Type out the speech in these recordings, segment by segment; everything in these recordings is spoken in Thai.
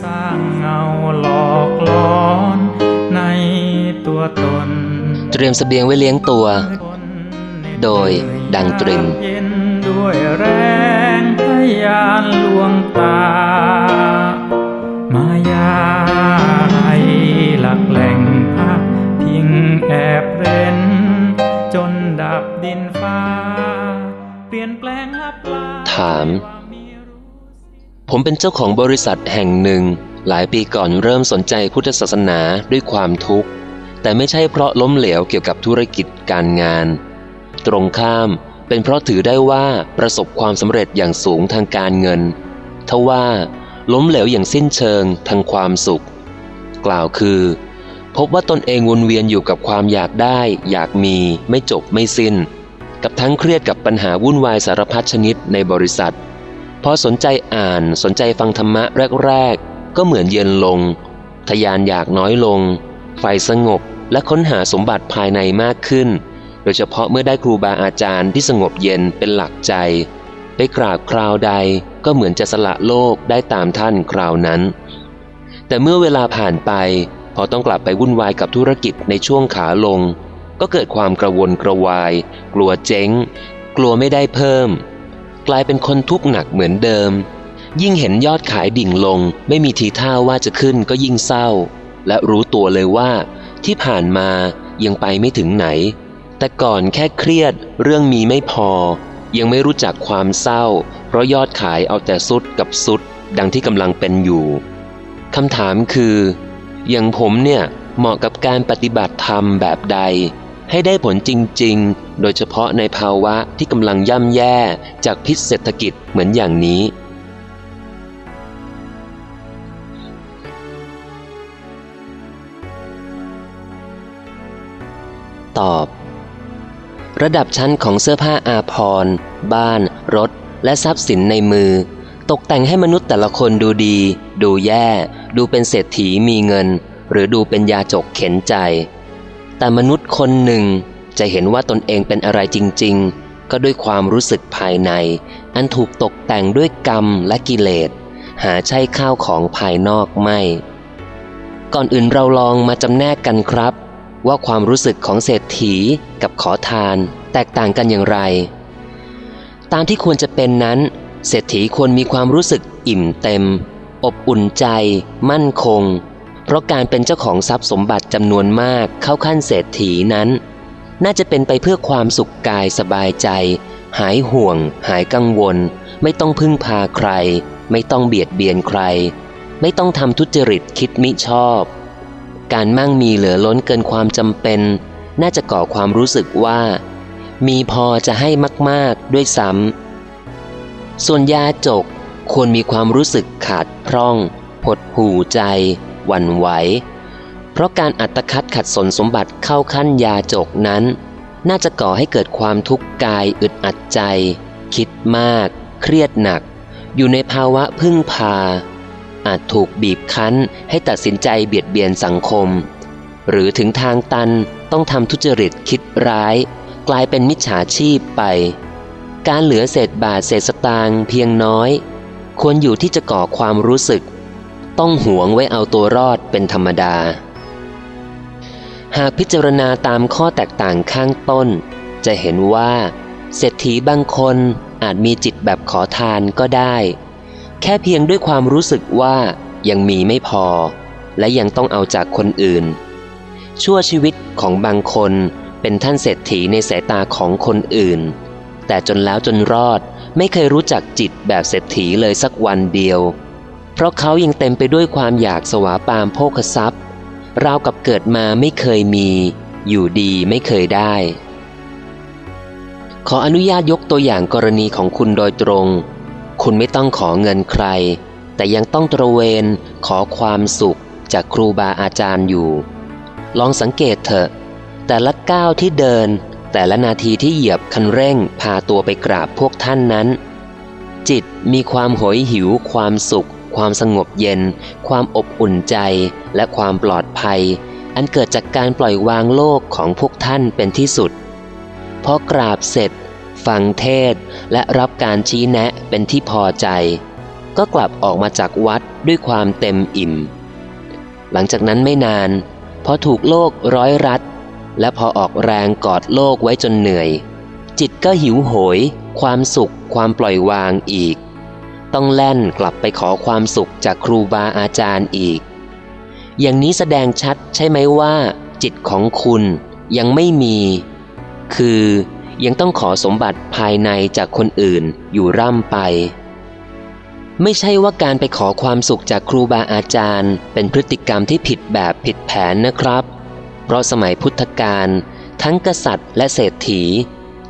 สร้างเงาหลอกลอนในตัวตน เตรียมเสบียงไว้เลี้ยงตัว โดยดังตรึมเย็นด้วยแรงพยานลวงตา มายาให้หลักแหล่งพักพิงแอบเร้น จนดับดินฟ้า เปลี่ยนแปลงลับลาถาม ผมเป็นเจ้าของบริษัทแห่งหนึ่ง หลายปีก่อนเริ่มสนใจพุทธศาสนาด้วยความทุกข์ แต่ไม่ใช่เพราะล้มเหลวเกี่ยวกับธุรกิจการงาน ตรงข้ามเป็นเพราะถือได้ว่าประสบความสำเร็จอย่างสูงทางการเงินทว่าล้มเหลวอย่างสิ้นเชิงทางความสุข กล่าวคือ พบว่าตนเองวนเวียนอยู่กับความอยากได้ อยากมีไม่จบไม่สิ้น กับทั้งเครียดกับปัญหาวุ่นวายสารพัดชนิดในบริษัท พอสนใจอ่านสนใจฟังธรรมะแรก ๆ ก็เหมือนเย็นลง ทยานอยากน้อยลง ไฟสงบและค้นหาสมบัติภายในมากขึ้น โดยเฉพาะเมื่อได้ครูบาอาจารย์ที่สงบเย็นเป็นหลักใจ ไปกราบคราวใดก็เหมือนจะสละโลกได้ตามท่านคราวนั้น แต่เมื่อเวลาผ่านไป พอต้องกลับไปวุ่นวายกับธุรกิจในช่วงขาลง ก็เกิดความกระวนกระวาย กลัวเจ๊ง กลัวไม่ได้เพิ่ม กลายเป็นคนทุกข์หนักเหมือนเดิม ยิ่งเห็นยอดขายดิ่งลง ไม่มีทีท่าว่าจะขึ้นก็ยิ่งเศร้า และรู้ตัวเลยว่า ที่ผ่านมายังไปไม่ถึงไหน แต่ก่อนแค่เครียดเรื่องมีไม่พอ ยังไม่รู้จักความเศร้า เพราะยอดขายเอาแต่สุดกับสุด ดังที่กำลังเป็นอยู่คำถามคือ อย่างผมเนี่ยเหมาะกับการปฏิบัติธรรมแบบใด ให้ได้ผลจริง ๆ โดยเฉพาะในภาวะที่กำลังย่ำแย่จากพิษเศรษฐกิจเหมือนอย่างนี้ ตอบ ระดับชั้นของเสื้อผ้าอาภรณ์บ้าน รถ และทรัพย์สินในมือ ตกแต่งให้มนุษย์แต่ละคนดูดี ดูแย่ ดูเป็นเศรษฐีมีเงิน หรือดูเป็นยาจกเข็นใจ แต่มนุษย์คนหนึ่งจะเห็นว่าตนเองเป็นอะไรจริง ๆ ก็ด้วยความรู้สึกภายใน อันถูกตกแต่งด้วยกรรมและกิเลส หาใช่ข้าวของภายนอกไม่ ก่อนอื่นเราลองมาจำแนกกันครับ ว่าความรู้สึกของเศรษฐีกับขอทาน แตกต่างกันอย่างไร ตามที่ควรจะเป็นนั้น เศรษฐีควรมีความรู้สึกอิ่มเต็ม อบอุ่นใจ มั่นคง เพราะการเป็นเจ้าของทรัพย์สมบัติจำนวนมากเข้าขั้นเศรษฐีนั้น น่าจะเป็นไปเพื่อความสุขกายสบายใจ หายห่วง หายกังวล ไม่ต้องพึ่งพาใคร ไม่ต้องเบียดเบียนใคร ไม่ต้องทำทุจริตคิดมิชอบ การมั่งมีเหลือล้นเกินความจำเป็น น่าจะก่อความรู้สึกว่า มีพอจะให้มาก ๆ ด้วยซ้ำส่วนยาจกควรมีความรู้สึกขาดพร่องหดหูใจ วันไหว เพราะการอัตคัดขัดสนสมบัติเข้าขั้นยาจกนั้น น่าจะก่อให้เกิดความทุกข์กายอึดอัดใจ คิดมาก เครียดหนัก อยู่ในภาวะพึ่งพา อาจถูกบีบคั้นให้ตัดสินใจเบียดเบียนสังคม หรือถึงทางตันต้องทำทุจริตคิดร้าย กลายเป็นมิจฉาชีพไป การเหลือเศษบาทเศษสตางค์เพียงน้อย ควรอยู่ที่จะก่อความรู้สึก ต้องหวงไว้เอาตัวรอดเป็นธรรมดา หากพิจารณาตามข้อแตกต่างข้างต้น จะเห็นว่า เศรษฐีบางคนอาจมีจิตแบบขอทานก็ได้ แค่เพียงด้วยความรู้สึกว่ายังมีไม่พอ และยังต้องเอาจากคนอื่น ชั่วชีวิตของบางคนเป็นท่านเศรษฐีในสายตาของคนอื่น แต่จนแล้วจนรอดไม่เคยรู้จักจิตแบบเศรษฐีเลยสักวันเดียว เพราะเขายังเต็มไปด้วยความอยากสวาปามโภคทรัพย์ ราวกับเกิดมาไม่เคยมี อยู่ดีไม่เคยได้ ขออนุญาตยกตัวอย่างกรณีของคุณโดยตรง คุณไม่ต้องขอเงินใคร แต่ยังต้องตระเวนขอความสุขจากครูบาอาจารย์อยู่ ลองสังเกตเถอะ แต่ละก้าวที่เดิน แต่ละนาทีที่เหยียบคันเร่งพาตัวไปกราบพวกท่านนั้น จิตมีความโหยหิวความสุข ความสงบเย็น ความอบอุ่นใจ และความปลอดภัย อันเกิดจากการปล่อยวางโลกของพวกท่านเป็นที่สุด พอกราบเสร็จ ฟังเทศและรับการชี้แนะเป็นที่พอใจ ก็กลับออกมาจากวัดด้วยความเต็มอิ่ม หลังจากนั้นไม่นาน พอถูกโลกร้อยรัด และพอออกแรงกอดโลกไว้จนเหนื่อย จิตก็หิวโหย ความสุข ความปล่อยวางอีก ต้องแล่นกลับไปขอความสุขจากครูบาอาจารย์อีก อย่างนี้แสดงชัดใช่ไหมว่า จิตของคุณยังไม่มี คือยังต้องขอสมบัติภายในจากคนอื่นอยู่ร่ำไป ไม่ใช่ว่าการไปขอความสุขจากครูบาอาจารย์ เป็นพฤติกรรมที่ผิดแบบผิดแผนนะครับ เพราะสมัยพุทธกาลทั้งกษัตริย์และเศรษฐี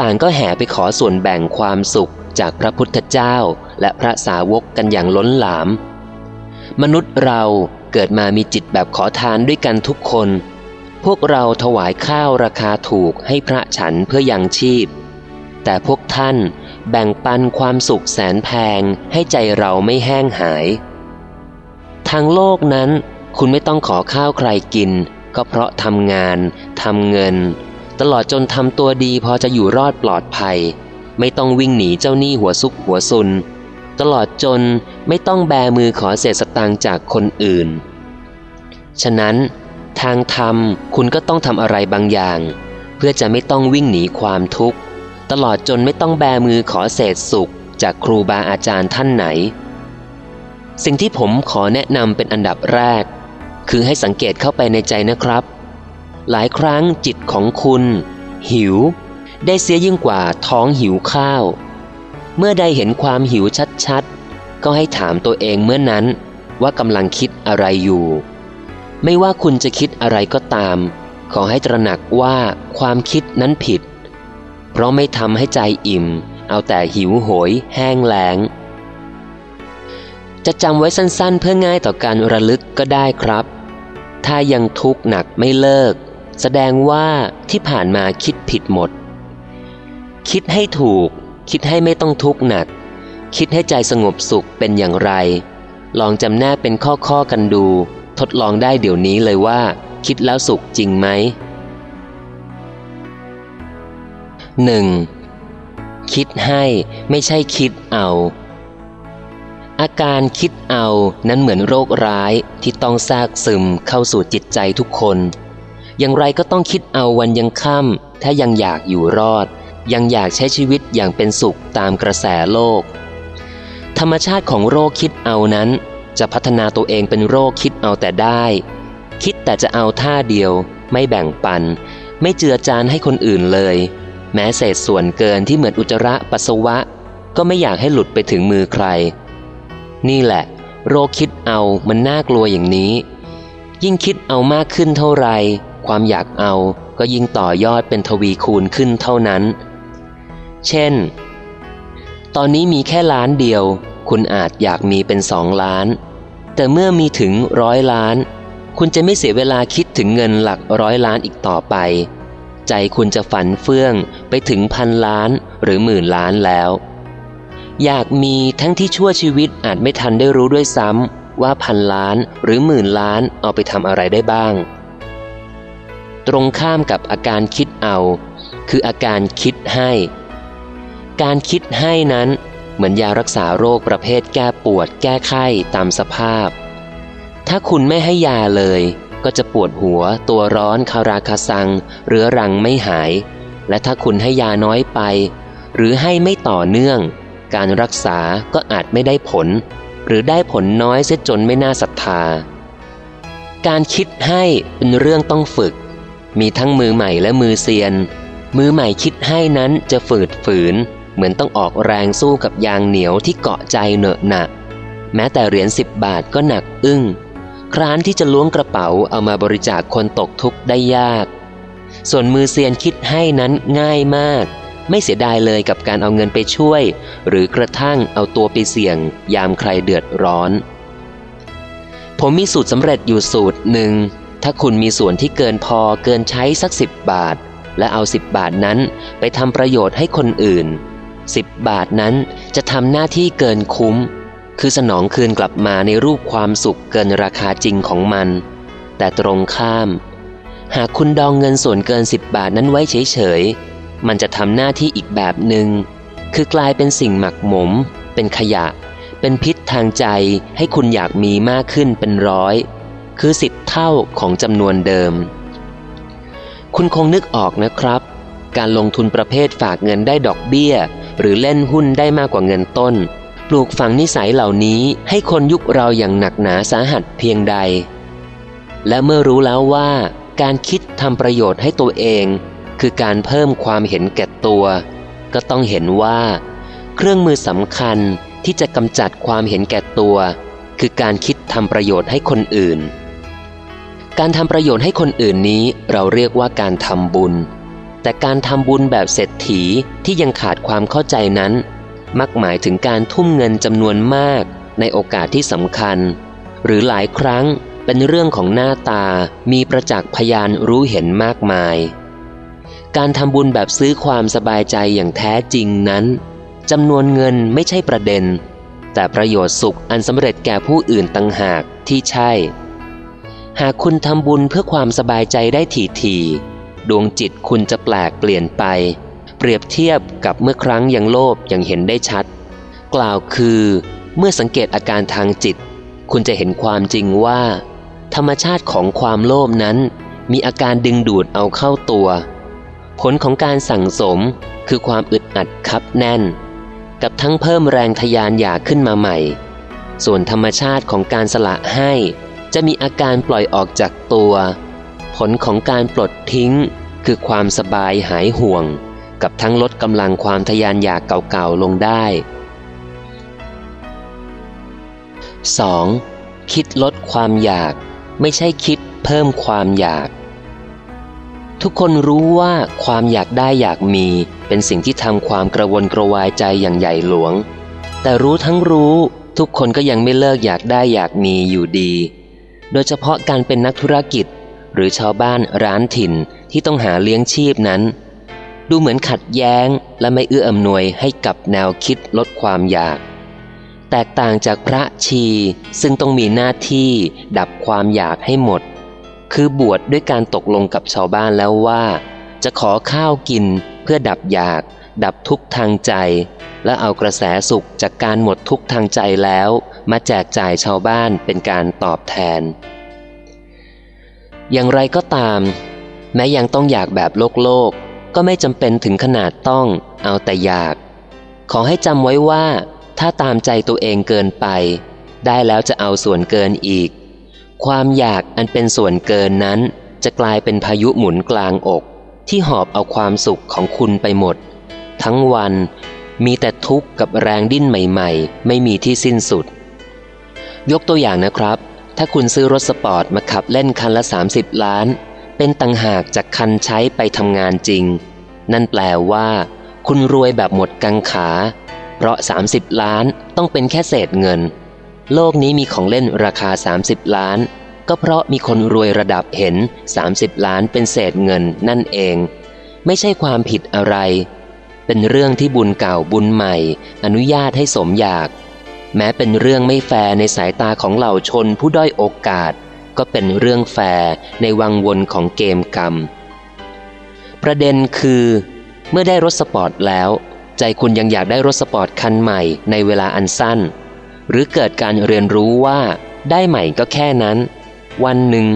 ต่างก็แห่ไปขอส่วนแบ่งความสุข จากพระพุทธเจ้าและพระสาวกกันอย่างล้นหลาม มนุษย์เราเกิดมามีจิตแบบขอทานด้วยกันทุกคน พวกเราถวายข้าวราคาถูกให้พระฉันเพื่อยังชีพ แต่พวกท่านแบ่งปันความสุขแสนแพงให้ใจเราไม่แห้งหาย ทางโลกนั้นคุณไม่ต้องขอข้าวใครกิน ก็เพราะทำงานทำเงิน ตลอดจนทำตัวดีพอจะอยู่รอดปลอดภัย ไม่ต้องวิ่งหนีเจ้าหนี้หัวซุกหัวซุน ตลอดจนไม่ต้องแบมือขอเศษสตางค์จากคนอื่น ฉะนั้น ทางธรรมคุณก็ต้องทำอะไรบางอย่าง เพื่อจะไม่ต้องวิ่งหนีความทุกข์ ตลอดจนไม่ต้องแบมือขอเศษสุขจากครูบาอาจารย์ท่านไหน สิ่งที่ผมขอแนะนำเป็นอันดับแรก คือให้สังเกตเข้าไปในใจนะครับ หลายครั้งจิตของคุณ หิว ได้เสียยิ่งกว่าท้องหิวข้าว เมื่อใดเห็นความหิวชัดๆ ก็ให้ถามตัวเองเมื่อนั้นว่ากำลังคิดอะไรอยู่ ไม่ว่าคุณจะคิดอะไรก็ตาม ขอให้ตระหนักว่าความคิดนั้นผิด เพราะไม่ทำให้ใจอิ่ม เอาแต่หิวโหย แห้งแล้ง จะจำไว้สั้นๆ เพื่อง่ายต่อการระลึกก็ได้ครับ ถ้ายังทุกข์หนักไม่เลิก แสดงว่าที่ผ่านมาคิดผิดหมด คิดให้ถูก คิดให้ไม่ต้องทุกข์หนัก คิดให้ใจสงบสุขเป็นอย่างไร ลองจำแนกเป็นข้อๆกันดู ทดลองได้เดี๋ยวนี้เลยว่า คิดแล้วสุขจริงไหม 1. คิดให้ไม่ใช่คิดเอา อาการคิดเอานั้นเหมือนโรคร้ายที่ต้องแทรกซึมเข้าสู่จิตใจทุกคน อย่างไรก็ต้องคิดเอาวันยังค่ำถ้ายังอยากอยู่รอด ยังอยากใช้ชีวิตอย่างเป็นสุขตามกระแสโลก ธรรมชาติของโรคคิดเอานั้น จะพัฒนาตัวเองเป็นโรคคิดเอาแต่ได้ คิดแต่จะเอาท่าเดียว ไม่แบ่งปัน ไม่เจือจานให้คนอื่นเลย แม้เศษส่วนเกินที่เหมือนอุจจาระปัสสาวะ ก็ไม่อยากให้หลุดไปถึงมือใคร นี่แหละ โรคคิดเอามันน่ากลัวอย่างนี้ ยิ่งคิดเอามากขึ้นเท่าไรความอยากเอาก็ยิ่งต่อยอดเป็นทวีคูณขึ้นเท่านั้น เช่น ตอนนี้มีแค่ล้านเดียว คุณอาจอยากมีเป็นสองล้าน แต่เมื่อมีถึงร้อยล้าน คุณจะไม่เสียเวลาคิดถึงเงินหลักร้อยล้านอีกต่อไป ใจคุณจะฝันเฟื่องไปถึงพันล้านหรือหมื่นล้านแล้ว อยากมีทั้งที่ชั่วชีวิตอาจไม่ทันได้รู้ด้วยซ้ำว่าพันล้านหรือหมื่นล้านเอาไปทำอะไรได้บ้าง ตรงข้ามกับอาการคิดเอา คืออาการคิดให้ การคิดให้นั้น เหมือนยารักษาโรคประเภทแก้ปวด แก้ไข้ตามสภาพ ถ้าคุณไม่ให้ยาเลย ก็จะปวดหัว ตัวร้อนคาราคาซังเรื้อรังไม่หาย และถ้าคุณให้ยาน้อยไป หรือให้ไม่ต่อเนื่อง การรักษาก็อาจไม่ได้ผล หรือได้ผลน้อยเสียจนไม่น่าศรัทธา การคิดให้เป็นเรื่องต้องฝึก มีทั้งมือใหม่และมือเซียนมือใหม่คิดให้นั้นจะฝืดฝืน เหมือนต้องออกแรงสู้กับยางเหนียวที่เกาะใจเหนอะหนัก แม้แต่เหรียญสิบบาทก็หนักอึ้ง คร้านที่จะล้วงกระเป๋าเอามาบริจาคคนตกทุกข์ได้ยาก ส่วนมือเซียนคิดให้นั้นง่ายมาก ไม่เสียดายเลยกับการเอาเงินไปช่วย หรือกระทั่งเอาตัวไปเสี่ยง ยามใครเดือดร้อน ผมมีสูตรสำเร็จอยู่สูตรหนึ่ง ถ้าคุณมีส่วนที่เกินพอเกินใช้สักสิบบาท และเอาสิบบาทนั้นไปทำประโยชน์ให้คนอื่น สิบบาทนั้นจะทำหน้าที่เกินคุ้ม คือสนองคืนกลับมาในรูปความสุขเกินราคาจริงของมัน แต่ตรงข้าม หากคุณดองเงินส่วนเกินสิบบาทนั้นไว้เฉยๆ มันจะทำหน้าที่อีกแบบหนึง่ง คือกลายเป็นสิ่งหมักหมม เป็นขยะ เป็นพิษทางใจให้คุณอยากมีมากขึ้นเป็นร้อย คือสิบเท่าของจำนวนเดิม คุณคงนึกออกนะครับการลงทุนประเภทฝากเงินได้ดอกเบี้ย หรือเล่นหุ้นได้มากกว่าเงินต้น ปลูกฝังนิสัยเหล่านี้ให้คนยุคเราอย่างหนักหนาสาหัสเพียงใด และเมื่อรู้แล้วว่า การคิดทำประโยชน์ให้ตัวเอง คือการเพิ่มความเห็นแก่ตัว ก็ต้องเห็นว่า เครื่องมือสำคัญที่จะกำจัดความเห็นแก่ตัว คือการคิดทำประโยชน์ให้คนอื่น การทำประโยชน์ให้คนอื่นนี้เราเรียกว่าการทำบุญ แต่การทำบุญแบบเศรษฐีที่ยังขาดความเข้าใจนั้น มักหมายถึงการทุ่มเงินจำนวนมากในโอกาสที่สำคัญ หรือหลายครั้งเป็นเรื่องของหน้าตามีประจักษ์พยานรู้เห็นมากมาย การทำบุญแบบซื้อความสบายใจอย่างแท้จริงนั้นจำนวนเงินไม่ใช่ประเด็น แต่ประโยชน์สุขอันสำเร็จแก่ผู้อื่นต่างหากที่ใช่ หากคุณทำบุญเพื่อความสบายใจได้ทีที ดวงจิตคุณจะแปลกเปลี่ยนไป เปรียบเทียบกับเมื่อครั้งยังโลภยังเห็นได้ชัด กล่าวคือ เมื่อสังเกตอาการทางจิต คุณจะเห็นความจริงว่า ธรรมชาติของความโลภนั้น มีอาการดึงดูดเอาเข้าตัว ผลของการสั่งสมคือความอึดอัดคับแน่น กับทั้งเพิ่มแรงทยานอยากขึ้นมาใหม่ ส่วนธรรมชาติของการสละให้ จะมีอาการปล่อยออกจากตัว ผลของการปลดทิ้ง คือความสบายหายห่วง กับทั้งลดกำลังความทยานอยากเก่าๆลงได้ 2. คิดลดความอยาก ไม่ใช่คิดเพิ่มความอยาก ทุกคนรู้ว่าความอยากได้อยากมีเป็นสิ่งที่ทำความกระวนกระวายใจอย่างใหญ่หลวง แต่รู้ทั้งรู้ทุกคนก็ยังไม่เลิกอยากได้อยากมีอยู่ดี โดยเฉพาะการเป็นนักธุรกิจ หรือชาวบ้านร้านถิ่นที่ต้องหาเลี้ยงชีพนั้น ดูเหมือนขัดแย้งและไม่เอื้ออำนวยให้กับแนวคิดลดความอยาก แตกต่างจากพระชีซึ่งต้องมีหน้าที่ดับความอยากให้หมด คือบวชดด้วยการตกลงกับชาวบ้านแล้วว่า จะขอข้าวกินเพื่อดับอยาก ดับทุกทางใจ และเอากระแสสุขจากการหมดทุกทางใจแล้ว มาแจกจ่ายชาวบ้านเป็นการตอบแทน อย่างไรก็ตาม แม้ยังต้องอยากแบบโลกโลก ก็ไม่จำเป็นถึงขนาดต้องเอาแต่อยาก ขอให้จำไว้ว่า ถ้าตามใจตัวเองเกินไป ได้แล้วจะเอาส่วนเกินอีก ความอยากอันเป็นส่วนเกินนั้น จะกลายเป็นพายุหมุนกลางอก ที่หอบเอาความสุขของคุณไปหมด ทั้งวันมีแต่ทุกข์กับแรงดิ้นใหม่ ๆ ไม่มีที่สิ้นสุด ยกตัวอย่างนะครับ ถ้าคุณซื้อรถสปอร์ตมาขับเล่นคันละ 30 ล้าน เป็นตังหากจากคันใช้ไปทำงานจริง นั่นแปลว่า คุณรวยแบบหมดกังขา เพราะ 30 ล้านต้องเป็นแค่เศษเงิน โลกนี้มีของเล่นราคา 30 ล้าน ก็เพราะมีคนรวยระดับเห็น 30 ล้านเป็นเศษเงินนั่นเอง ไม่ใช่ความผิดอะไร เป็นเรื่องที่บุญเก่าบุญใหม่ อนุญาตให้สมอยาก แม้เป็นเรื่องไม่แฟร์ในสายตาของเหล่าชนผู้ด้อยโอกาส ก็เป็นเรื่องแฟร์ในวังวนของเกมกรรม ประเด็นคือ เมื่อได้รถสปอร์ตแล้ว ใจคุณยังอยากได้รถสปอร์ตคันใหม่ในเวลาอันสั้น หรือเกิดการเรียนรู้ว่าได้ใหม่ก็แค่นั้น วันหนึ่ง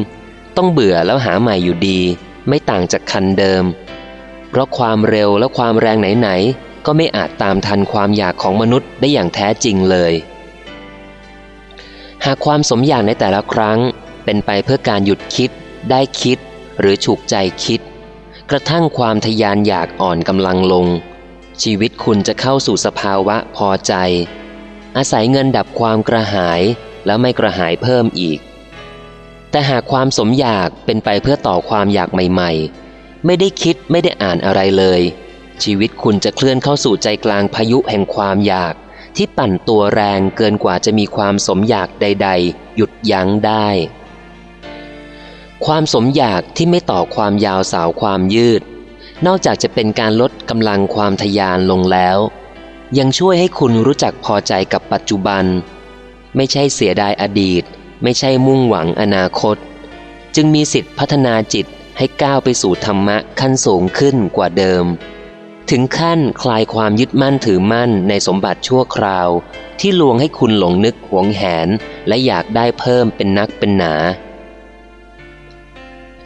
ต้องเบื่อแล้วหาใหม่อยู่ดี ไม่ต่างจากคันเดิม เพราะความเร็วและความแรงไหนๆ ก็ไม่อาจตามทันความอยากของมนุษย์ได้อย่างแท้จริงเลย หากความสมอยากในแต่ละครั้ง เป็นไปเพื่อการหยุดคิด ได้คิด หรือฉุกใจคิด กระทั่งความทยานอยากอ่อนกำลังลง ชีวิตคุณจะเข้าสู่สภาวะพอใจ อาศัยเงินดับความกระหายแล้วไม่กระหายเพิ่มอีก แต่หากความสมอยากเป็นไปเพื่อต่อความอยากใหม่ ๆ ไม่ได้คิดไม่ได้อ่านอะไรเลย ชีวิตคุณจะเคลื่อนเข้าสู่ใจกลางพายุแห่งความอยาก ที่ปั่นตัวแรงเกินกว่าจะมีความสมอยากใด ๆ หยุดยั้งได้ ความสมอยากที่ไม่ต่อความยาวสาวความยืด นอกจากจะเป็นการลดกำลังความทยานลงแล้ว ยังช่วยให้คุณรู้จักพอใจกับปัจจุบัน ไม่ใช่เสียดายอดีต ไม่ใช่มุ่งหวังอนาคต จึงมีสิทธิพัฒนาจิตให้ก้าวไปสู่ธรรมะขั้นสูงขึ้นกว่าเดิม ถึงขั้นคลายความยึดมั่นถือมั่นในสมบัติชั่วคราว ที่ลวงให้คุณหลงนึกหวงแหน และอยากได้เพิ่มเป็นนักเป็นหนา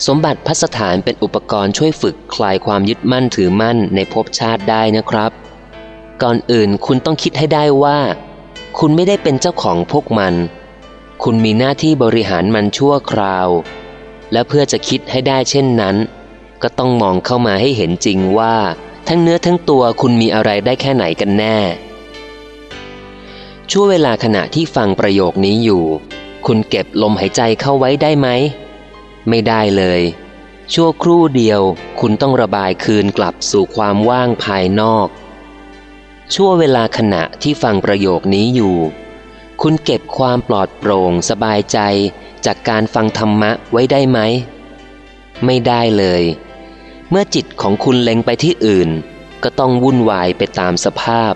สมบัติพัสถานเป็นอุปกรณ์ช่วยฝึกคลายความยึดมั่นถือมั่นในภพชาติได้นะครับ ก่อนอื่นคุณต้องคิดให้ได้ว่า คุณไม่ได้เป็นเจ้าของพวกมัน คุณมีหน้าที่บริหารมันชั่วคราว และเพื่อจะคิดให้ได้เช่นนั้น ก็ต้องมองเข้ามาให้เห็นจริงว่า ทั้งเนื้อทั้งตัวคุณมีอะไรได้แค่ไหนกันแน่ ช่วงเวลาขณะที่ฟังประโยคนี้อยู่ คุณเก็บลมหายใจเข้าไว้ได้ไหม ไม่ได้เลย ชั่วครู่เดียว คุณต้องระบายคืนกลับสู่ความว่างภายนอก ชั่วเวลาขณะที่ฟังประโยคนี้อยู่ คุณเก็บความปลอดโปร่งสบายใจจากการฟังธรรมะไว้ได้ไหม ไม่ได้เลย เมื่อจิตของคุณเล็งไปที่อื่น ก็ต้องวุ่นวายไปตามสภาพ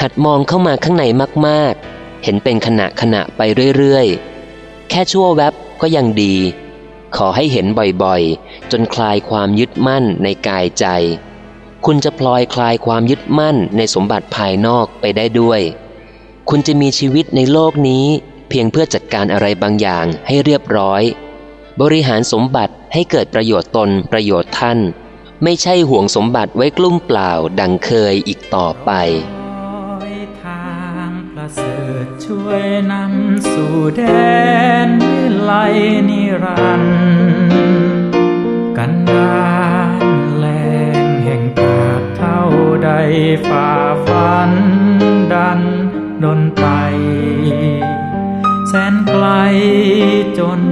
หัดมองเข้ามาข้างในมาก ๆ เห็นเป็นขณะขณะไปเรื่อย ๆ แค่ชั่วแวบก็ยังดี ขอให้เห็นบ่อยๆ จนคลายความยึดมั่นในกายใจ คุณจะพลอยคลายความยึดมั่นในสมบัติภายนอกไปได้ด้วย คุณจะมีชีวิตในโลกนี้ เพียงเพื่อจัดการอะไรบางอย่างให้เรียบร้อย บริหารสมบัติให้เกิดประโยชน์ตนประโยชน์ท่าน ไม่ใช่ห่วงสมบัติไว้กลุ้มเปล่าดังเคยอีกต่อไปทางประเสริฐช่วยนำสู่แดนวิไลนิรันกันดานแรงแห่งปากเท่าใดฝ่าฟันดันดนไป แสนไกลจน